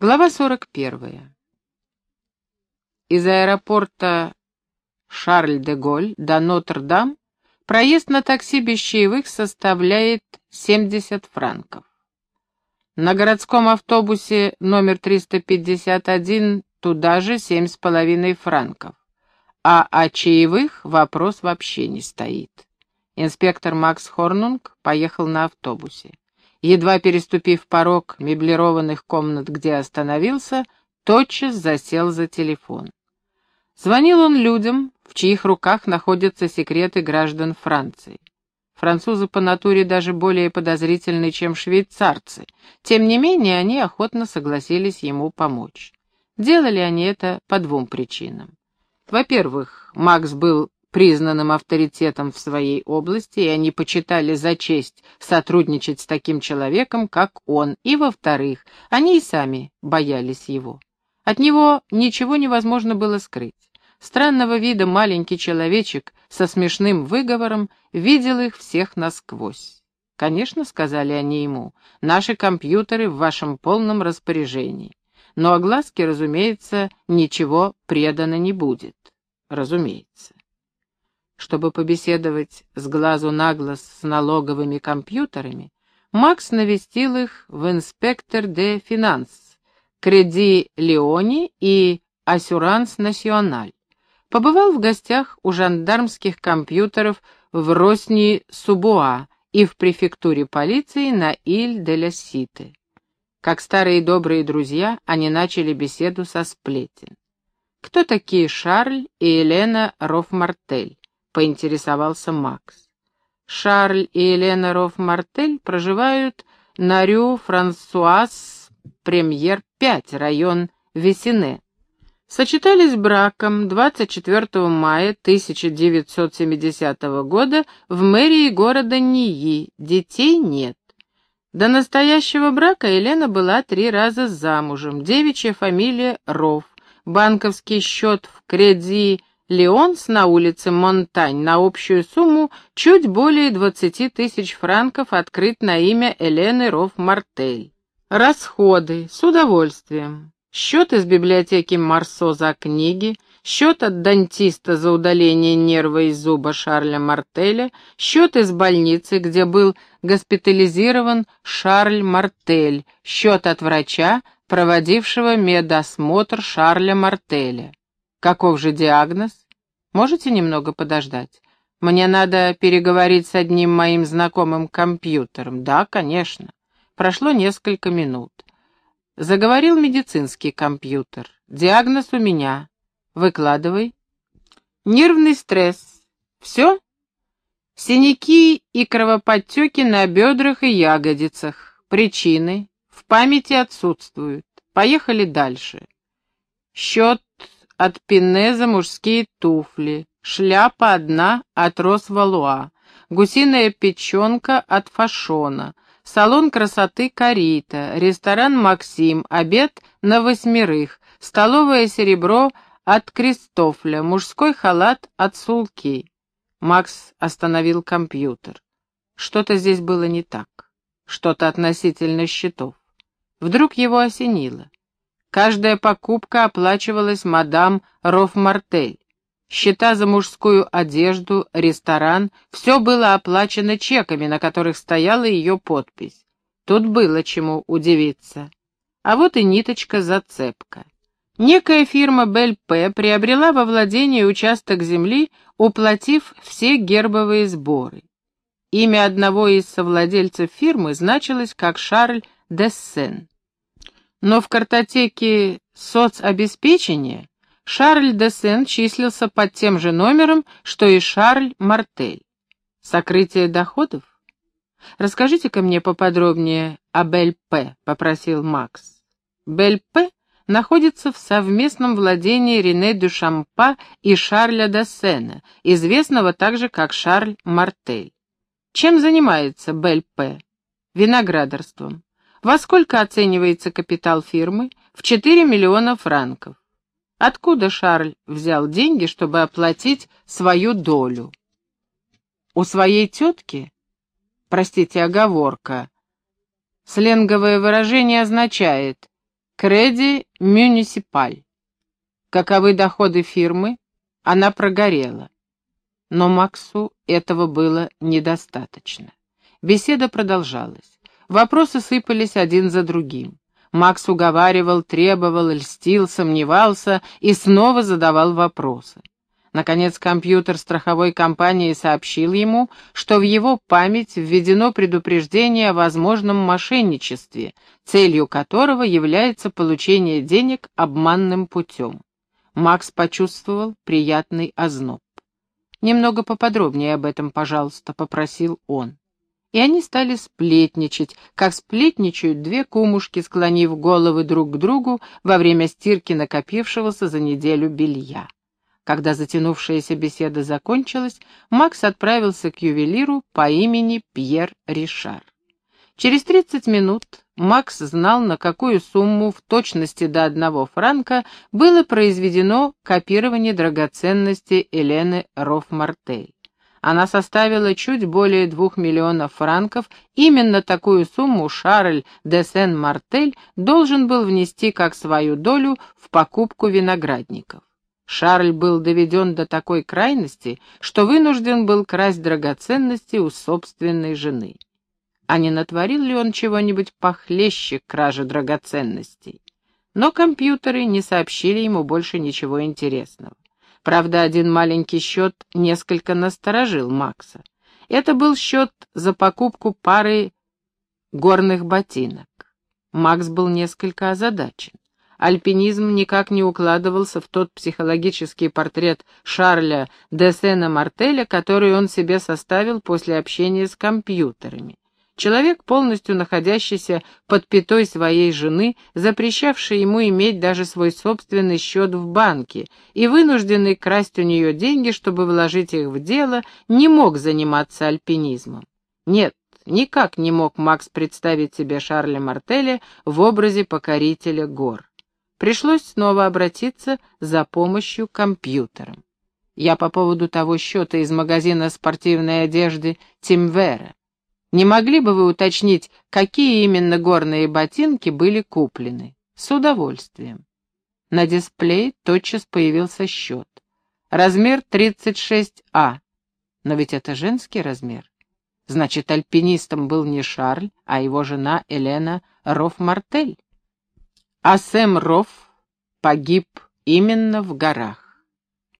Глава 41. Из аэропорта Шарль-де-Голь до Нотр-Дам проезд на такси без чаевых составляет 70 франков. На городском автобусе номер 351 туда же 7,5 франков. А о чаевых вопрос вообще не стоит. Инспектор Макс Хорнунг поехал на автобусе. Едва переступив порог меблированных комнат, где остановился, тотчас засел за телефон. Звонил он людям, в чьих руках находятся секреты граждан Франции. Французы по натуре даже более подозрительны, чем швейцарцы. Тем не менее, они охотно согласились ему помочь. Делали они это по двум причинам. Во-первых, Макс был признанным авторитетом в своей области, и они почитали за честь сотрудничать с таким человеком, как он, и, во-вторых, они и сами боялись его. От него ничего невозможно было скрыть. Странного вида маленький человечек со смешным выговором видел их всех насквозь. «Конечно», — сказали они ему, — «наши компьютеры в вашем полном распоряжении». Но огласке, разумеется, ничего предано не будет. Разумеется чтобы побеседовать с глазу на глаз с налоговыми компьютерами, Макс навестил их в инспектор де финанс, Креди Леони и Ассюранс Националь. Побывал в гостях у жандармских компьютеров в Росни-Субуа и в префектуре полиции на Иль-де-ля-Сите. Как старые добрые друзья, они начали беседу со сплетен. Кто такие Шарль и Елена Рофмартель? Поинтересовался Макс. Шарль и Елена Роф-Мартель проживают на Рю Франсуаз Премьер 5, район Весене. Сочетались браком 24 мая 1970 года в мэрии города Нии, детей нет. До настоящего брака Елена была три раза замужем, девичья фамилия Ров, банковский счет в Креди Леонс на улице Монтань на общую сумму чуть более 20 тысяч франков открыт на имя Элены Роф-Мартель. Расходы. С удовольствием. Счет из библиотеки Марсо за книги, счет от дантиста за удаление нерва из зуба Шарля Мартеля, счет из больницы, где был госпитализирован Шарль Мартель, счет от врача, проводившего медосмотр Шарля Мартеля. Каков же диагноз? Можете немного подождать? Мне надо переговорить с одним моим знакомым компьютером. Да, конечно. Прошло несколько минут. Заговорил медицинский компьютер. Диагноз у меня. Выкладывай. Нервный стресс. Все? Синяки и кровоподтеки на бедрах и ягодицах. Причины в памяти отсутствуют. Поехали дальше. Счет от Пинеза мужские туфли, шляпа одна от Росвалуа, гусиная печенка от Фашона, салон красоты Карита, ресторан Максим, обед на восьмерых, столовое серебро от Кристофля, мужской халат от Сулки. Макс остановил компьютер. Что-то здесь было не так, что-то относительно счетов. Вдруг его осенило. Каждая покупка оплачивалась мадам Рофмартель. Счета за мужскую одежду, ресторан — все было оплачено чеками, на которых стояла ее подпись. Тут было чему удивиться. А вот и ниточка-зацепка. Некая фирма Бель-П приобрела во владении участок земли, уплатив все гербовые сборы. Имя одного из совладельцев фирмы значилось как Шарль Дессен. Но в картотеке соцобеспечения Шарль де Сен числился под тем же номером, что и Шарль Мартель. Сокрытие доходов? Расскажите-ка мне поподробнее о Бель-П, попросил Макс. Бель-П находится в совместном владении Рене Дюшампа и Шарля де Сена, известного также как Шарль Мартель. Чем занимается Бель-П? Виноградарством. Во сколько оценивается капитал фирмы? В 4 миллиона франков. Откуда Шарль взял деньги, чтобы оплатить свою долю? У своей тетки? Простите, оговорка. Сленговое выражение означает Креди Мюнисипаль. Каковы доходы фирмы? Она прогорела. Но Максу этого было недостаточно. Беседа продолжалась. Вопросы сыпались один за другим. Макс уговаривал, требовал, льстил, сомневался и снова задавал вопросы. Наконец, компьютер страховой компании сообщил ему, что в его память введено предупреждение о возможном мошенничестве, целью которого является получение денег обманным путем. Макс почувствовал приятный озноб. «Немного поподробнее об этом, пожалуйста», — попросил он. И они стали сплетничать, как сплетничают две кумушки, склонив головы друг к другу во время стирки накопившегося за неделю белья. Когда затянувшаяся беседа закончилась, Макс отправился к ювелиру по имени Пьер Ришар. Через 30 минут Макс знал, на какую сумму в точности до одного франка было произведено копирование драгоценности Елены Рофмартель. Она составила чуть более двух миллионов франков. Именно такую сумму Шарль де Сен-Мартель должен был внести как свою долю в покупку виноградников. Шарль был доведен до такой крайности, что вынужден был красть драгоценности у собственной жены а не натворил ли он чего-нибудь похлеще кражи драгоценностей. Но компьютеры не сообщили ему больше ничего интересного. Правда, один маленький счет несколько насторожил Макса. Это был счет за покупку пары горных ботинок. Макс был несколько озадачен. Альпинизм никак не укладывался в тот психологический портрет Шарля де Сена Мартеля, который он себе составил после общения с компьютерами. Человек, полностью находящийся под пятой своей жены, запрещавший ему иметь даже свой собственный счет в банке и вынужденный красть у нее деньги, чтобы вложить их в дело, не мог заниматься альпинизмом. Нет, никак не мог Макс представить себе Шарля Мартеля в образе покорителя гор. Пришлось снова обратиться за помощью к компьютерам. Я по поводу того счета из магазина спортивной одежды «Тимвера». Не могли бы вы уточнить, какие именно горные ботинки были куплены? С удовольствием. На дисплее тотчас появился счет. Размер 36А. Но ведь это женский размер. Значит, альпинистом был не Шарль, а его жена Елена Роф-Мартель. А Сэм Роф погиб именно в горах.